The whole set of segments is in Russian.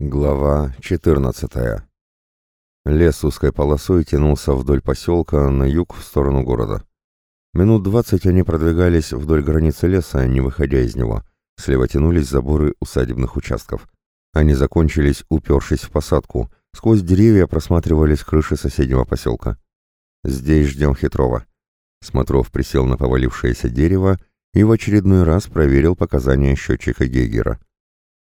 Глава 14. Лес узкой полосой тянулся вдоль поселка на юг в сторону города. Минут двадцать они продвигались вдоль границы леса, не выходя из него. Слева тянулись заборы усадебных участков. Они закончились, упершись в посадку. Сквозь деревья просматривались крыши соседнего поселка. «Здесь ждем Хитрова». Смотров присел на повалившееся дерево и в очередной раз проверил показания счетчика Гейгера.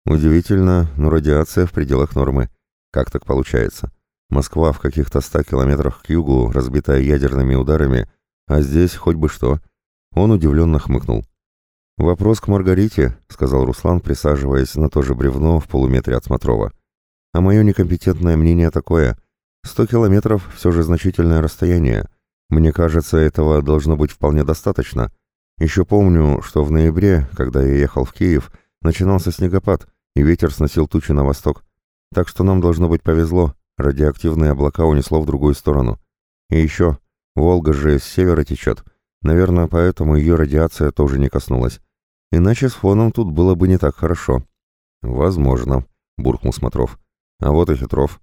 Удивительно, но радиация в пределах нормы. Как так получается? Москва в каких-то ста километрах к югу, разбитая ядерными ударами, а здесь хоть бы что. Он удивленно хмыкнул. «Вопрос к Маргарите», — сказал Руслан, присаживаясь на то же бревно в полуметре от Смотрова. «А мое некомпетентное мнение такое. Сто километров — все же значительное расстояние. Мне кажется, этого должно быть вполне достаточно. Еще помню, что в ноябре, когда я ехал в Киев, начинался снегопад, и ветер сносил тучи на восток. Так что нам должно быть повезло, радиоактивные облака унесло в другую сторону. И еще, Волга же с севера течет, наверное, поэтому ее радиация тоже не коснулась. Иначе с фоном тут было бы не так хорошо. «Возможно», — буркнул Смотров. «А вот и Хитров».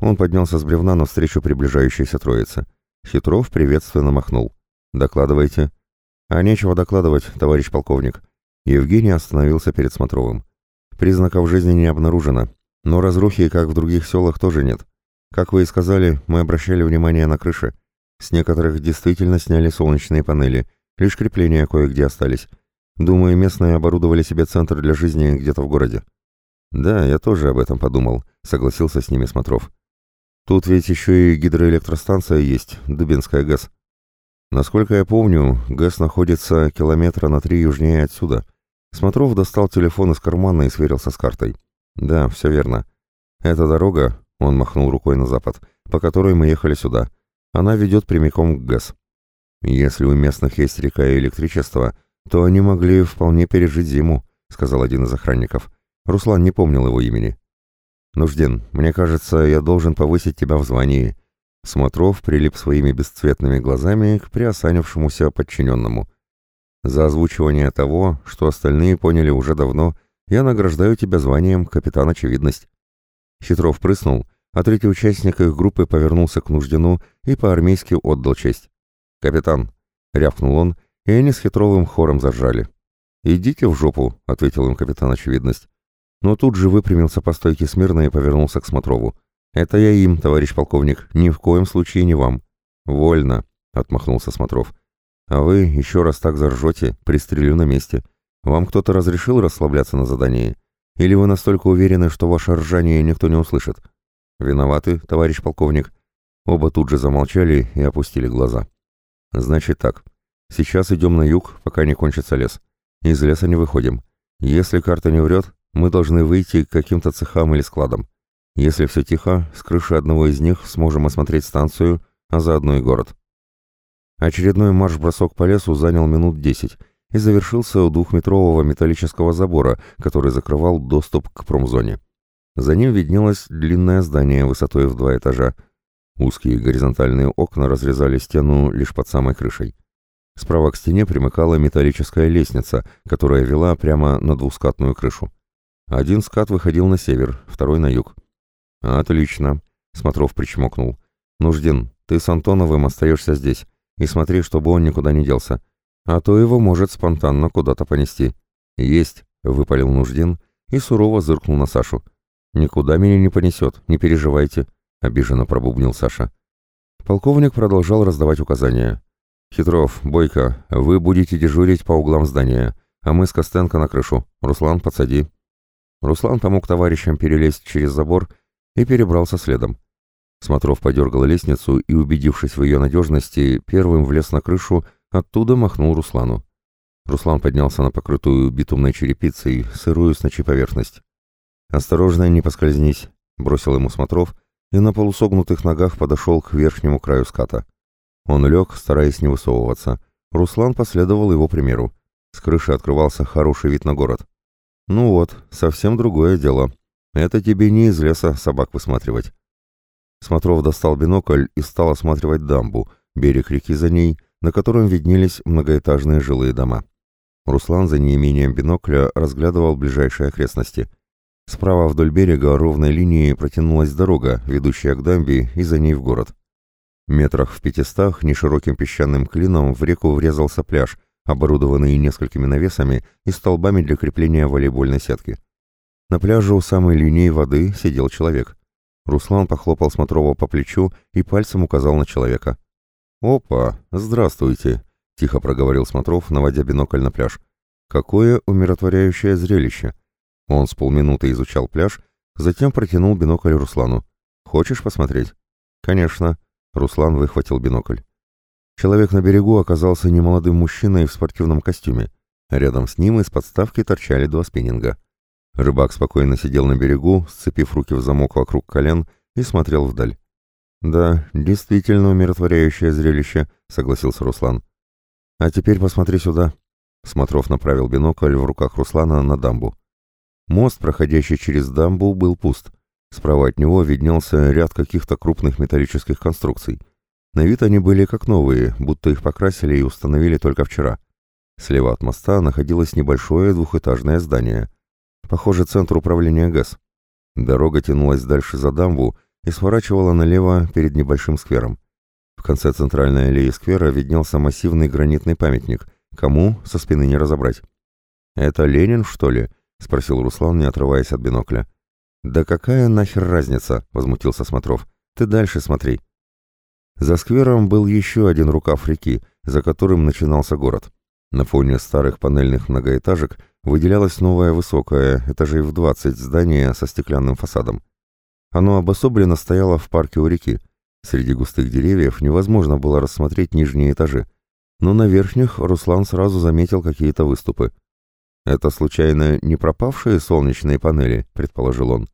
Он поднялся с бревна навстречу приближающейся троице. Хитров приветственно махнул. «Докладывайте». «А нечего докладывать, товарищ полковник». Евгений остановился перед Смотровым. Признаков жизни не обнаружено, но разрухи, как в других селах, тоже нет. Как вы и сказали, мы обращали внимание на крыши. С некоторых действительно сняли солнечные панели, лишь крепления кое-где остались. Думаю, местные оборудовали себе центр для жизни где-то в городе. Да, я тоже об этом подумал, согласился с ними Смотров. Тут ведь еще и гидроэлектростанция есть, Дубинская ГЭС. Насколько я помню, ГЭС находится километра на три южнее отсюда — Смотров достал телефон из кармана и сверился с картой. «Да, все верно. Эта дорога, — он махнул рукой на запад, — по которой мы ехали сюда. Она ведет прямиком к ГЭС. Если у местных есть река и электричество, то они могли вполне пережить зиму», — сказал один из охранников. Руслан не помнил его имени. «Нужден, мне кажется, я должен повысить тебя в звании». Смотров прилип своими бесцветными глазами к приосанившемуся подчиненному. За озвучивание того, что остальные поняли уже давно, я награждаю тебя званием капитан Очевидность. Хитров прыснул, а третий участник их группы повернулся к Нуждину и по-армейски отдал честь. «Капитан», — рявкнул он, и они с Хитровым хором заржали. «Идите в жопу», — ответил им капитан Очевидность. Но тут же выпрямился по стойке смирно и повернулся к Смотрову. «Это я им, товарищ полковник, ни в коем случае не вам». «Вольно», — отмахнулся Смотров. А вы еще раз так заржете, пристрелю на месте. Вам кто-то разрешил расслабляться на задании? Или вы настолько уверены, что ваше ржание никто не услышит? Виноваты, товарищ полковник. Оба тут же замолчали и опустили глаза. Значит так. Сейчас идем на юг, пока не кончится лес. Из леса не выходим. Если карта не врет, мы должны выйти к каким-то цехам или складам. Если все тихо, с крыши одного из них сможем осмотреть станцию, а заодно и город. Очередной марш-бросок по лесу занял минут десять и завершился у двухметрового металлического забора, который закрывал доступ к промзоне. За ним виднелось длинное здание высотой в два этажа. Узкие горизонтальные окна разрезали стену лишь под самой крышей. Справа к стене примыкала металлическая лестница, которая вела прямо на двускатную крышу. Один скат выходил на север, второй на юг. «Отлично», — Смотров причмокнул. «Нужден, ты с Антоновым остаешься здесь. И смотри, чтобы он никуда не делся. А то его может спонтанно куда-то понести. Есть, выпалил Нуждин и сурово зыркнул на Сашу. Никуда меня не понесет, не переживайте, обиженно пробубнил Саша. Полковник продолжал раздавать указания. «Хитров, Бойко, вы будете дежурить по углам здания, а мы с Костенко на крышу. Руслан, подсади». Руслан помог товарищам перелезть через забор и перебрался следом. Смотров подергал лестницу и, убедившись в ее надежности, первым влез на крышу, оттуда махнул Руслану. Руслан поднялся на покрытую битумной черепицей, сырую с ночи поверхность. «Осторожно, не поскользнись», — бросил ему Смотров, и на полусогнутых ногах подошел к верхнему краю ската. Он лег, стараясь не высовываться. Руслан последовал его примеру. С крыши открывался хороший вид на город. «Ну вот, совсем другое дело. Это тебе не из леса собак высматривать. Смотров достал бинокль и стал осматривать дамбу, берег реки за ней, на котором виднелись многоэтажные жилые дома. Руслан за неимением бинокля разглядывал ближайшие окрестности. Справа вдоль берега ровной линией протянулась дорога, ведущая к дамбе и за ней в город. Метрах в пятистах нешироким песчаным клином в реку врезался пляж, оборудованный несколькими навесами и столбами для крепления волейбольной сетки. На пляже у самой линии воды сидел человек. Руслан похлопал Смотрова по плечу и пальцем указал на человека. «Опа, здравствуйте», — тихо проговорил Смотров, наводя бинокль на пляж. «Какое умиротворяющее зрелище!» Он с полминуты изучал пляж, затем протянул бинокль Руслану. «Хочешь посмотреть?» «Конечно». Руслан выхватил бинокль. Человек на берегу оказался немолодым мужчиной в спортивном костюме. Рядом с ним из подставки торчали два спиннинга. Рыбак спокойно сидел на берегу, сцепив руки в замок вокруг колен и смотрел вдаль. «Да, действительно умиротворяющее зрелище», — согласился Руслан. «А теперь посмотри сюда». Смотров направил бинокль в руках Руслана на дамбу. Мост, проходящий через дамбу, был пуст. Справа от него виднелся ряд каких-то крупных металлических конструкций. На вид они были как новые, будто их покрасили и установили только вчера. Слева от моста находилось небольшое двухэтажное здание. Похоже, центр управления ГАЗ. Дорога тянулась дальше за дамбу и сворачивала налево перед небольшим сквером. В конце центральной аллеи сквера виднелся массивный гранитный памятник. Кому, со спины не разобрать. «Это Ленин, что ли?» — спросил Руслан, не отрываясь от бинокля. «Да какая нахер разница?» — возмутился Смотров. «Ты дальше смотри». За сквером был еще один рукав реки, за которым начинался город. На фоне старых панельных многоэтажек выделялось новое высокое, этажей в 20 здание со стеклянным фасадом. Оно обособленно стояло в парке у реки. Среди густых деревьев невозможно было рассмотреть нижние этажи, но на верхних Руслан сразу заметил какие-то выступы. «Это, случайно, не пропавшие солнечные панели?» — предположил он.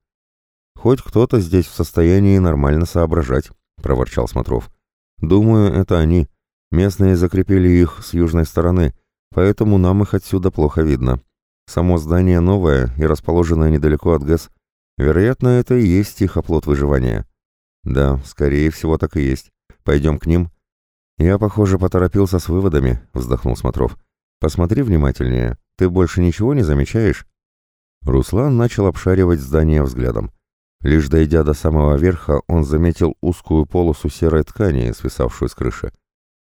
«Хоть кто-то здесь в состоянии нормально соображать», — проворчал Смотров. «Думаю, это они. Местные закрепили их с южной стороны, поэтому нам их отсюда плохо видно. Само здание новое и расположенное недалеко от ГЭС. Вероятно, это и есть их оплот выживания». «Да, скорее всего, так и есть. Пойдем к ним». «Я, похоже, поторопился с выводами», — вздохнул Смотров. «Посмотри внимательнее. Ты больше ничего не замечаешь?» Руслан начал обшаривать здание взглядом. Лишь дойдя до самого верха, он заметил узкую полосу серой ткани, свисавшую с крыши.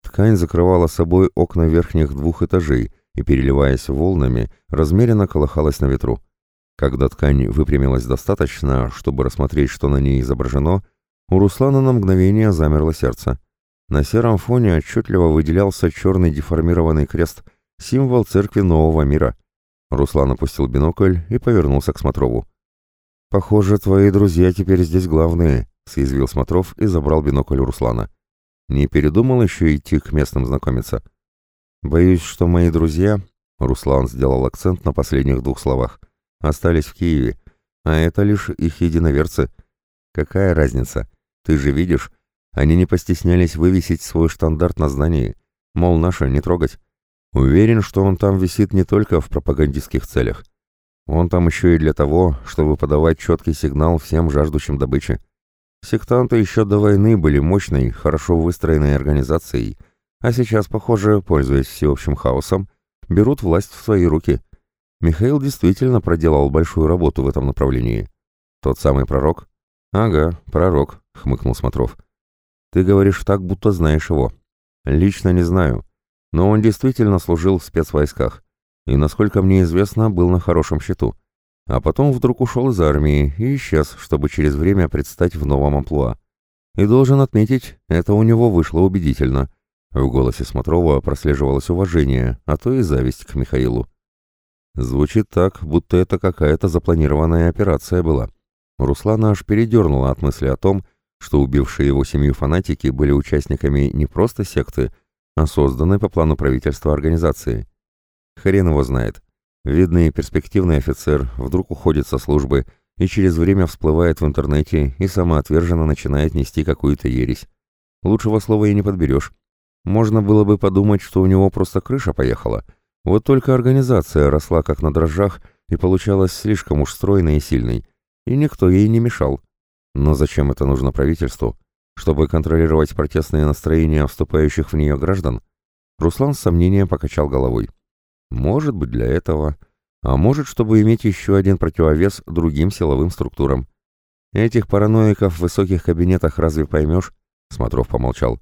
Ткань закрывала собой окна верхних двух этажей и, переливаясь волнами, размеренно колыхалась на ветру. Когда ткань выпрямилась достаточно, чтобы рассмотреть, что на ней изображено, у Руслана на мгновение замерло сердце. На сером фоне отчетливо выделялся черный деформированный крест — Символ церкви нового мира. Руслан опустил бинокль и повернулся к Смотрову. «Похоже, твои друзья теперь здесь главные», — съязвил Смотров и забрал бинокль у Руслана. «Не передумал еще идти к местным знакомиться?» «Боюсь, что мои друзья...» — Руслан сделал акцент на последних двух словах. «Остались в Киеве, а это лишь их единоверцы. Какая разница? Ты же видишь, они не постеснялись вывесить свой штандарт на здании. Мол, наше не трогать. Уверен, что он там висит не только в пропагандистских целях. Он там еще и для того, чтобы подавать четкий сигнал всем жаждущим добычи. Сектанты еще до войны были мощной, хорошо выстроенной организацией, а сейчас, похоже, пользуясь всеобщим хаосом, берут власть в свои руки. Михаил действительно проделал большую работу в этом направлении. Тот самый пророк? Ага, пророк, хмыкнул Смотров. Ты говоришь так, будто знаешь его. Лично не знаю, но он действительно служил в спецвойсках и, насколько мне известно, был на хорошем счету. А потом вдруг ушел из армии и исчез, чтобы через время предстать в новом амплуа. И должен отметить, это у него вышло убедительно. В голосе Смотрова прослеживалось уважение, а то и зависть к Михаилу. Звучит так, будто это какая-то запланированная операция была. Руслана аж передернула от мысли о том, что убившие его семью фанатики были участниками не просто секты, а созданной по плану правительства организации. Хрен его знает. Видный перспективный офицер вдруг уходит со службы и через время всплывает в интернете и самоотверженно начинает нести какую-то ересь. Лучшего слова и не подберешь. Можно было бы подумать, что у него просто крыша поехала. Вот только организация росла как на дрожжах и получалась слишком уж стройной и сильной, и никто ей не мешал. Но зачем это нужно правительству? чтобы контролировать протестные настроения вступающих в нее граждан, Руслан с сомнением покачал головой. Может быть, для этого. А может, чтобы иметь еще один противовес другим силовым структурам. Этих параноиков в высоких кабинетах разве поймешь? Смотров помолчал.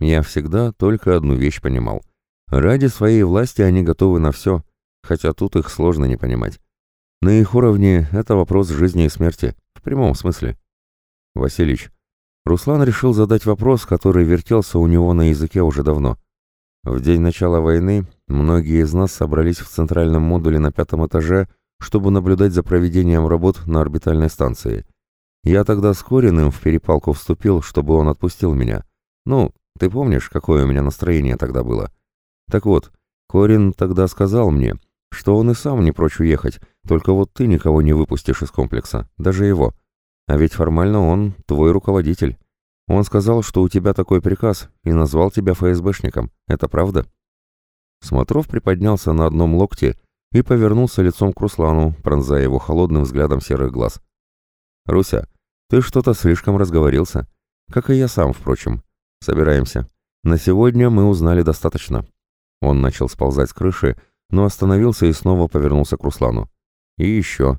Я всегда только одну вещь понимал. Ради своей власти они готовы на все, хотя тут их сложно не понимать. На их уровне это вопрос жизни и смерти, в прямом смысле. Василич, Руслан решил задать вопрос, который вертелся у него на языке уже давно. В день начала войны многие из нас собрались в центральном модуле на пятом этаже, чтобы наблюдать за проведением работ на орбитальной станции. Я тогда с Кориным в перепалку вступил, чтобы он отпустил меня. Ну, ты помнишь, какое у меня настроение тогда было? Так вот, Корин тогда сказал мне, что он и сам не прочь уехать, только вот ты никого не выпустишь из комплекса, даже его. А ведь формально он твой руководитель. Он сказал, что у тебя такой приказ, и назвал тебя ФСБшником. Это правда?» Смотров приподнялся на одном локте и повернулся лицом к Руслану, пронзая его холодным взглядом серых глаз. «Руся, ты что-то слишком разговорился. Как и я сам, впрочем. Собираемся. На сегодня мы узнали достаточно». Он начал сползать с крыши, но остановился и снова повернулся к Руслану. «И еще.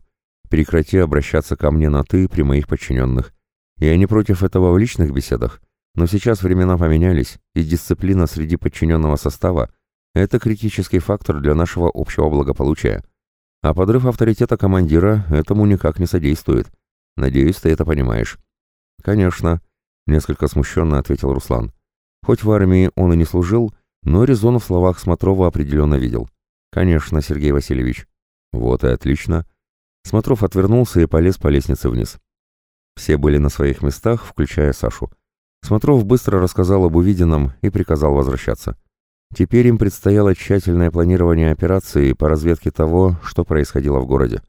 Прекрати обращаться ко мне на «ты» при моих подчиненных. Я не против этого в личных беседах, но сейчас времена поменялись, и дисциплина среди подчиненного состава – это критический фактор для нашего общего благополучия. А подрыв авторитета командира этому никак не содействует. Надеюсь, ты это понимаешь». «Конечно», — несколько смущенно ответил Руслан. «Хоть в армии он и не служил, но резон в словах Смотрова определенно видел. «Конечно, Сергей Васильевич». «Вот и отлично». Смотров отвернулся и полез по лестнице вниз. Все были на своих местах, включая Сашу. Смотров быстро рассказал об увиденном и приказал возвращаться. Теперь им предстояло тщательное планирование операции по разведке того, что происходило в городе.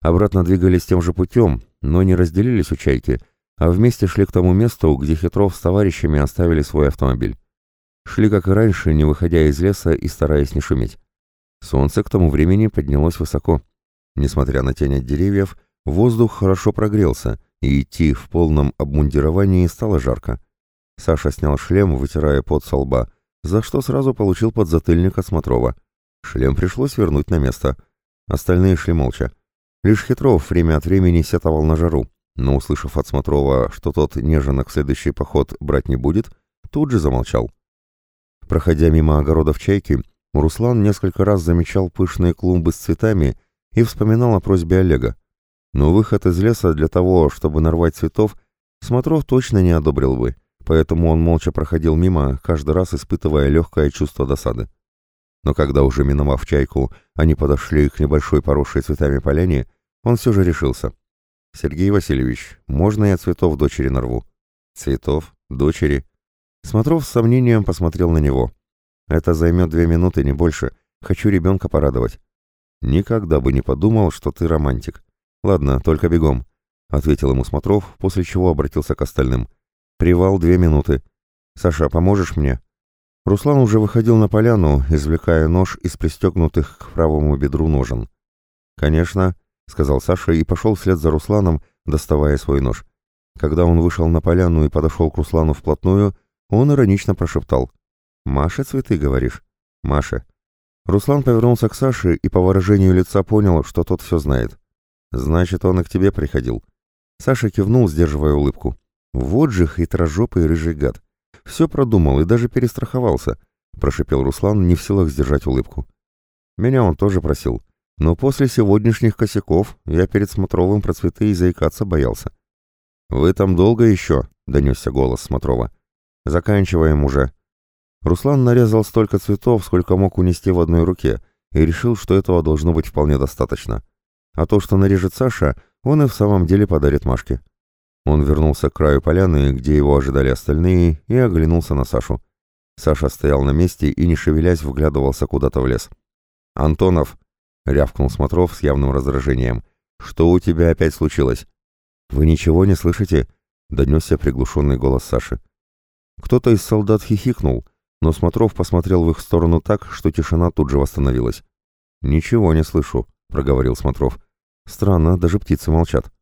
Обратно двигались тем же путем, но не разделились у «Чайки», а вместе шли к тому месту, где Хитров с товарищами оставили свой автомобиль. Шли, как и раньше, не выходя из леса и стараясь не шуметь. Солнце к тому времени поднялось высоко. Несмотря на тень от деревьев, воздух хорошо прогрелся, и идти в полном обмундировании стало жарко. Саша снял шлем, вытирая пот со лба, за что сразу получил подзатыльник от Смотрова. Шлем пришлось вернуть на место. Остальные шли молча. Лишь Хитров время от времени сетовал на жару, но, услышав от Смотрова, что тот неженок в следующий поход брать не будет, тут же замолчал. Проходя мимо огородов чайки, Руслан несколько раз замечал пышные клумбы с цветами и вспоминал о просьбе Олега. Но выход из леса для того, чтобы нарвать цветов, Смотров точно не одобрил бы, поэтому он молча проходил мимо, каждый раз испытывая легкое чувство досады. Но когда уже миновав чайку, они подошли к небольшой поросшей цветами поляне, он все же решился. «Сергей Васильевич, можно я цветов дочери нарву?» «Цветов? Дочери?» Смотров с сомнением посмотрел на него. «Это займет две минуты, не больше. Хочу ребенка порадовать». «Никогда бы не подумал, что ты романтик. Ладно, только бегом», — ответил ему Смотров, после чего обратился к остальным. «Привал две минуты. Саша, поможешь мне?» Руслан уже выходил на поляну, извлекая нож из пристегнутых к правому бедру ножен. «Конечно», — сказал Саша и пошел вслед за Русланом, доставая свой нож. Когда он вышел на поляну и подошел к Руслану вплотную, он иронично прошептал. «Маша цветы, говоришь?» «Маша». Руслан повернулся к Саше и по выражению лица понял, что тот все знает. «Значит, он и к тебе приходил». Саша кивнул, сдерживая улыбку. «Вот же хитрожопый рыжий гад. Все продумал и даже перестраховался», — прошипел Руслан, не в силах сдержать улыбку. «Меня он тоже просил. Но после сегодняшних косяков я перед Смотровым про цветы и заикаться боялся». «Вы там долго еще?» — донесся голос Смотрова. «Заканчиваем уже». Руслан нарезал столько цветов, сколько мог унести в одной руке, и решил, что этого должно быть вполне достаточно. А то, что нарежет Саша, он и в самом деле подарит Машке. Он вернулся к краю поляны, где его ожидали остальные, и оглянулся на Сашу. Саша стоял на месте и, не шевелясь, вглядывался куда-то в лес. «Антонов!» — рявкнул Смотров с явным раздражением. «Что у тебя опять случилось?» «Вы ничего не слышите?» — донесся приглушенный голос Саши. Кто-то из солдат хихикнул, но Смотров посмотрел в их сторону так, что тишина тут же восстановилась. «Ничего не слышу», — проговорил Смотров. «Странно, даже птицы молчат».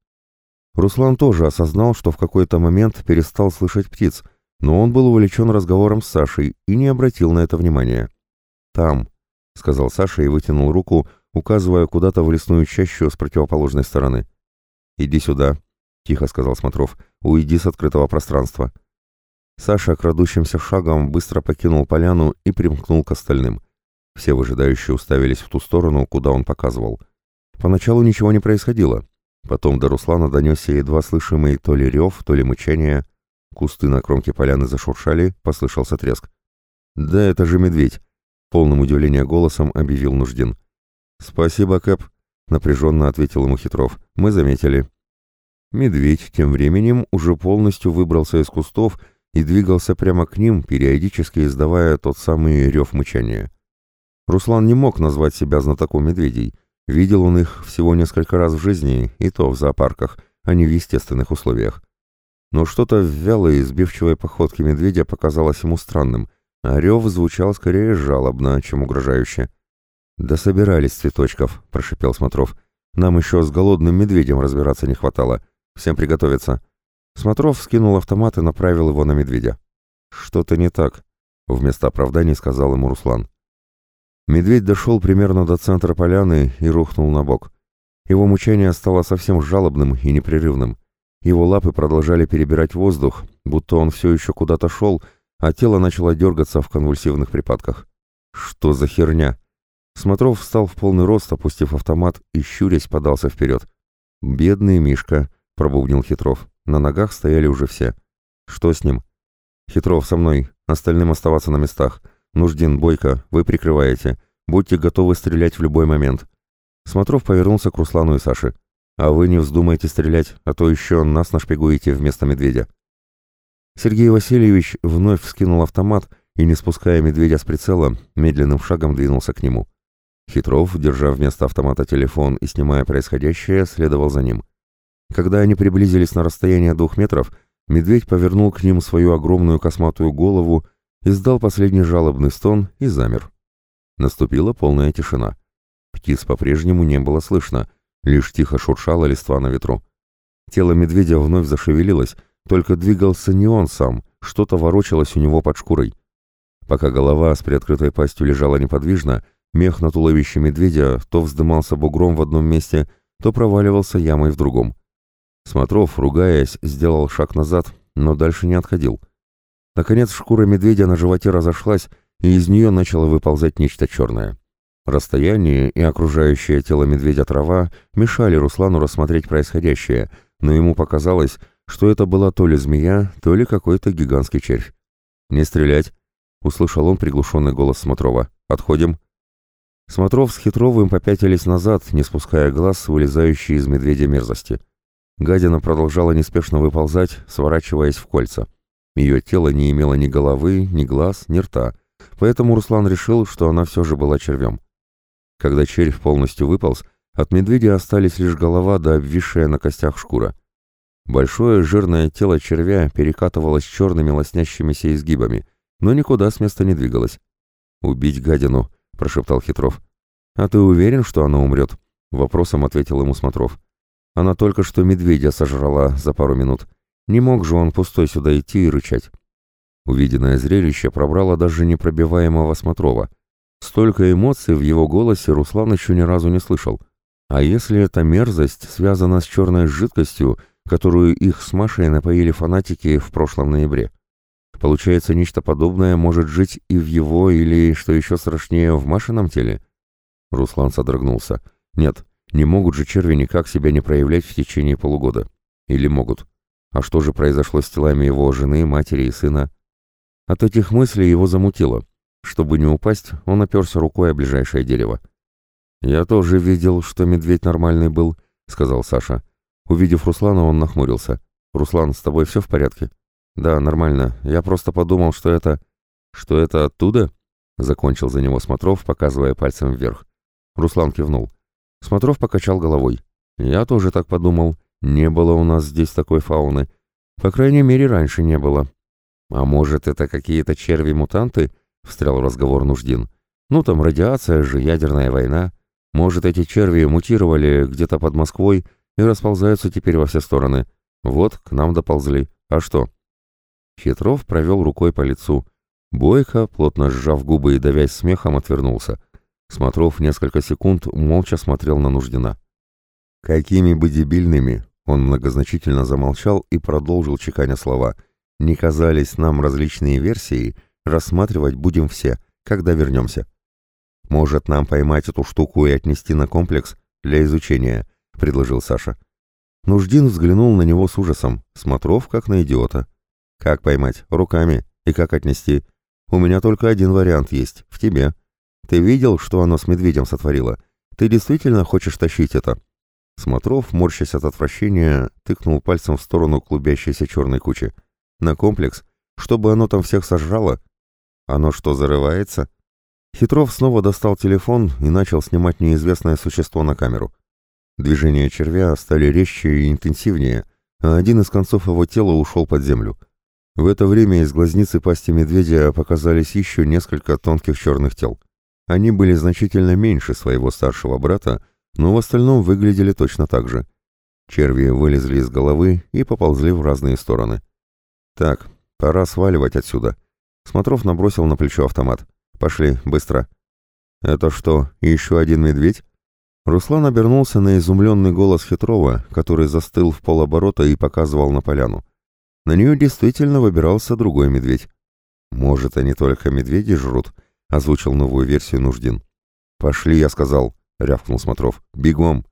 Руслан тоже осознал, что в какой-то момент перестал слышать птиц, но он был увлечен разговором с Сашей и не обратил на это внимания. «Там», — сказал Саша и вытянул руку, указывая куда-то в лесную чащу с противоположной стороны. «Иди сюда», — тихо сказал Смотров, — «уйди с открытого пространства». Саша, крадущимся шагом, быстро покинул поляну и примкнул к остальным. Все выжидающие уставились в ту сторону, куда он показывал. Поначалу ничего не происходило. Потом до Руслана донесся едва слышимый то ли рев, то ли мычание. Кусты на кромке поляны зашуршали, послышался треск. «Да это же медведь!» — полным удивления голосом объявил Нуждин. «Спасибо, Кэп», — напряженно ответил ему Хитров. «Мы заметили». Медведь тем временем уже полностью выбрался из кустов и двигался прямо к ним, периодически издавая тот самый рев мычания. Руслан не мог назвать себя знатоком медведей. Видел он их всего несколько раз в жизни, и то в зоопарках, а не в естественных условиях. Но что-то в вялой, сбивчивой походке медведя показалось ему странным, а звучал скорее жалобно, чем угрожающе. «Да собирались цветочков», — прошипел Смотров. «Нам еще с голодным медведем разбираться не хватало. Всем приготовиться». Смотров скинул автомат и направил его на медведя. «Что-то не так», — вместо оправданий сказал ему Руслан. Медведь дошел примерно до центра поляны и рухнул на бок. Его мучение стало совсем жалобным и непрерывным. Его лапы продолжали перебирать воздух, будто он все еще куда-то шел, а тело начало дергаться в конвульсивных припадках. «Что за херня?» Смотров встал в полный рост, опустив автомат и, щурясь, подался вперед. «Бедный Мишка», — пробубнил Хитров. На ногах стояли уже все. «Что с ним?» «Хитров, со мной. Остальным оставаться на местах. Нуждин, Бойко, вы прикрываете. Будьте готовы стрелять в любой момент». Смотров повернулся к Руслану и Саше. «А вы не вздумайте стрелять, а то еще нас нашпигуете вместо медведя». Сергей Васильевич вновь вскинул автомат и, не спуская медведя с прицела, медленным шагом двинулся к нему. Хитров, держа вместо автомата телефон и снимая происходящее, следовал за ним. Когда они приблизились на расстояние двух метров, медведь повернул к ним свою огромную косматую голову, издал последний жалобный стон и замер. Наступила полная тишина. Птиц по-прежнему не было слышно, лишь тихо шуршала листва на ветру. Тело медведя вновь зашевелилось, только двигался не он сам, что-то ворочалось у него под шкурой. Пока голова с приоткрытой пастью лежала неподвижно, мех на туловище медведя то вздымался бугром в одном месте, то проваливался ямой в другом. Смотров, ругаясь, сделал шаг назад, но дальше не отходил. Наконец шкура медведя на животе разошлась, и из нее начало выползать нечто черное. Расстояние и окружающее тело медведя трава мешали Руслану рассмотреть происходящее, но ему показалось, что это была то ли змея, то ли какой-то гигантский червь. «Не стрелять!» — услышал он приглушенный голос Смотрова. «Отходим!» Смотров с Хитровым попятились назад, не спуская глаз с вылезающей из медведя мерзости. Гадина продолжала неспешно выползать, сворачиваясь в кольца. Ее тело не имело ни головы, ни глаз, ни рта, поэтому Руслан решил, что она все же была червем. Когда червь полностью выполз, от медведя остались лишь голова да обвисшая на костях шкура. Большое жирное тело червя перекатывалось черными лоснящимися изгибами, но никуда с места не двигалось. «Убить гадину», — прошептал Хитров. «А ты уверен, что она умрет?» — вопросом ответил ему Смотров. Она только что медведя сожрала за пару минут. Не мог же он пустой сюда идти и рычать. Увиденное зрелище пробрало даже непробиваемого Смотрова. Столько эмоций в его голосе Руслан еще ни разу не слышал. А если эта мерзость связана с черной жидкостью, которую их с Машей напоили фанатики в прошлом ноябре? Получается, нечто подобное может жить и в его, или, что еще страшнее, в Машином теле? Руслан содрогнулся. Нет, не могут же черви никак себя не проявлять в течение полугода. Или могут? А что же произошло с телами его жены, матери и сына? От этих мыслей его замутило. Чтобы не упасть, он оперся рукой о ближайшее дерево. «Я тоже видел, что медведь нормальный был», — сказал Саша. Увидев Руслана, он нахмурился. «Руслан, с тобой все в порядке?» «Да, нормально. Я просто подумал, что это...» «Что это оттуда?» — закончил за него Смотров, показывая пальцем вверх. Руслан кивнул. Смотров покачал головой. «Я тоже так подумал. Не было у нас здесь такой фауны. По крайней мере, раньше не было». «А может, это какие-то черви-мутанты?» — встрял разговор Нуждин. «Ну, там радиация же, ядерная война. Может, эти черви мутировали где-то под Москвой и расползаются теперь во все стороны. Вот, к нам доползли. А что?» Хитров провел рукой по лицу. Бойко, плотно сжав губы и давясь смехом, отвернулся. Смотров несколько секунд молча смотрел на Нуждина. «Какими бы дебильными!» — он многозначительно замолчал и продолжил чеканя слова. «Не казались нам различные версии, рассматривать будем все, когда вернемся. Может, нам поймать эту штуку и отнести на комплекс для изучения?» — предложил Саша. Нуждин взглянул на него с ужасом, Смотров как на идиота. «Как поймать? Руками. И как отнести? У меня только один вариант есть, в тебе. Ты видел, что оно с медведем сотворило? Ты действительно хочешь тащить это?» Смотров, морщась от отвращения, тыкнул пальцем в сторону клубящейся черной кучи. «На комплекс? Чтобы оно там всех сожрало? Оно что, зарывается?» Хитров снова достал телефон и начал снимать неизвестное существо на камеру. Движения червя стали резче и интенсивнее, а один из концов его тела ушел под землю. В это время из глазницы пасти медведя показались еще несколько тонких черных тел. Они были значительно меньше своего старшего брата, но в остальном выглядели точно так же. Черви вылезли из головы и поползли в разные стороны. «Так, пора сваливать отсюда». Смотров набросил на плечо автомат. «Пошли, быстро». «Это что, еще один медведь?» Руслан обернулся на изумленный голос Хитрова, который застыл в полоборота и показывал на поляну. На нее действительно выбирался другой медведь. «Может, они только медведи жрут?» — озвучил новую версию Нуждин. «Пошли», — я сказал, — рявкнул Смотров. «Бегом!»